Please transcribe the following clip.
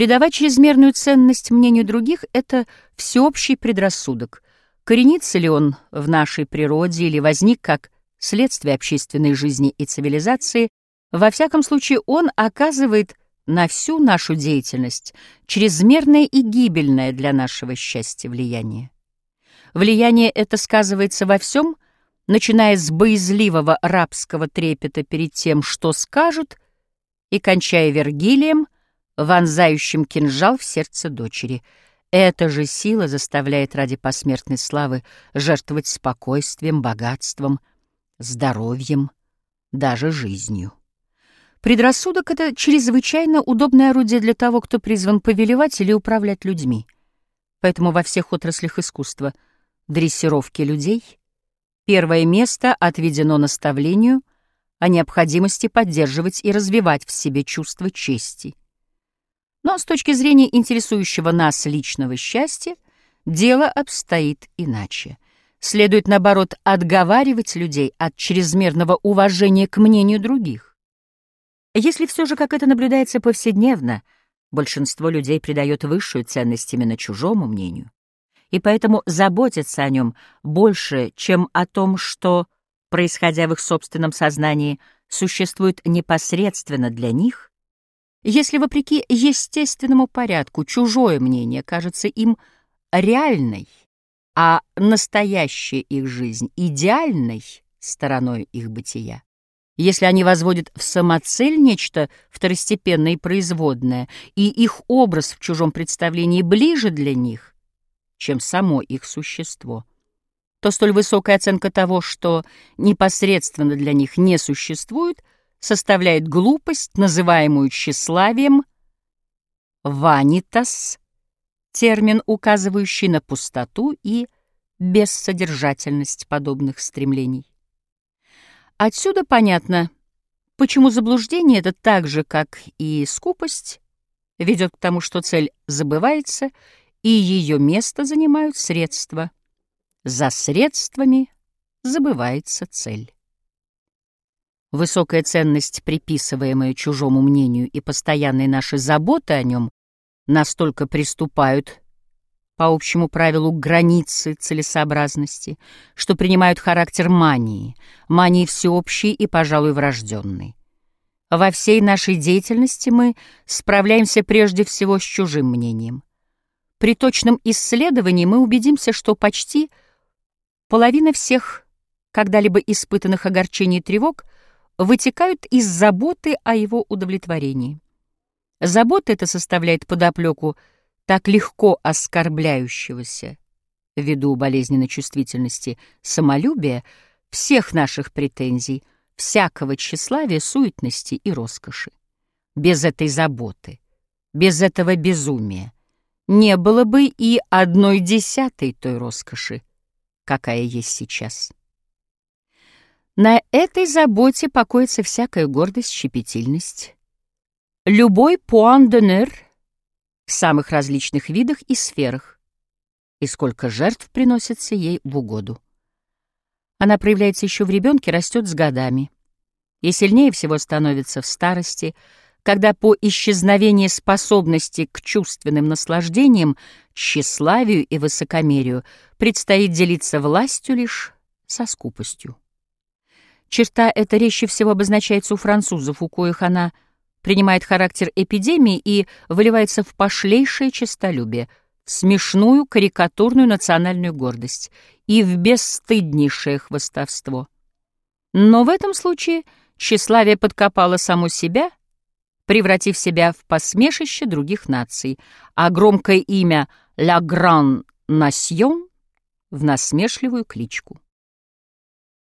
Придавать чрезмерную ценность мнению других — это всеобщий предрассудок. Коренится ли он в нашей природе или возник как следствие общественной жизни и цивилизации, во всяком случае он оказывает на всю нашу деятельность чрезмерное и гибельное для нашего счастья влияние. Влияние это сказывается во всем, начиная с боязливого рабского трепета перед тем, что скажут, и кончая Вергилием, вонзающим кинжал в сердце дочери. Эта же сила заставляет ради посмертной славы жертвовать спокойствием, богатством, здоровьем, даже жизнью. Предрассудок — это чрезвычайно удобное орудие для того, кто призван повелевать или управлять людьми. Поэтому во всех отраслях искусства дрессировки людей первое место отведено наставлению о необходимости поддерживать и развивать в себе чувство чести. Но с точки зрения интересующего нас личного счастья, дело обстоит иначе. Следует, наоборот, отговаривать людей от чрезмерного уважения к мнению других. Если все же, как это наблюдается повседневно, большинство людей придает высшую ценность именно чужому мнению, и поэтому заботятся о нем больше, чем о том, что, происходя в их собственном сознании, существует непосредственно для них, если, вопреки естественному порядку, чужое мнение кажется им реальной, а настоящая их жизнь — идеальной стороной их бытия. Если они возводят в самоцель нечто второстепенное и производное, и их образ в чужом представлении ближе для них, чем само их существо, то столь высокая оценка того, что непосредственно для них не существует, составляет глупость, называемую тщеславием, «ванитас», термин, указывающий на пустоту и бессодержательность подобных стремлений. Отсюда понятно, почему заблуждение это так же, как и скупость, ведет к тому, что цель забывается, и ее место занимают средства. За средствами забывается цель. Высокая ценность, приписываемая чужому мнению, и постоянные наши заботы о нем настолько приступают по общему правилу границы целесообразности, что принимают характер мании, мании всеобщей и, пожалуй, врожденной. Во всей нашей деятельности мы справляемся прежде всего с чужим мнением. При точном исследовании мы убедимся, что почти половина всех когда-либо испытанных огорчений и тревог вытекают из заботы о его удовлетворении. Забота эта составляет подоплеку так легко оскорбляющегося, ввиду болезненной чувствительности, самолюбия, всех наших претензий, всякого тщеславия, суетности и роскоши. Без этой заботы, без этого безумия не было бы и одной десятой той роскоши, какая есть сейчас. На этой заботе покоится всякая гордость, щепетильность, Любой пуан донер в самых различных видах и сферах, и сколько жертв приносится ей в угоду. Она проявляется еще в ребенке, растет с годами, и сильнее всего становится в старости, когда по исчезновении способности к чувственным наслаждениям, тщеславию и высокомерию предстоит делиться властью лишь со скупостью. Черта эта резче всего обозначается у французов, у коих она — принимает характер эпидемии и выливается в пошлейшее честолюбие, смешную карикатурную национальную гордость и в бесстыднейшее хвостовство. Но в этом случае тщеславие подкопало само себя, превратив себя в посмешище других наций, а громкое имя «La Grande Nation» в насмешливую кличку.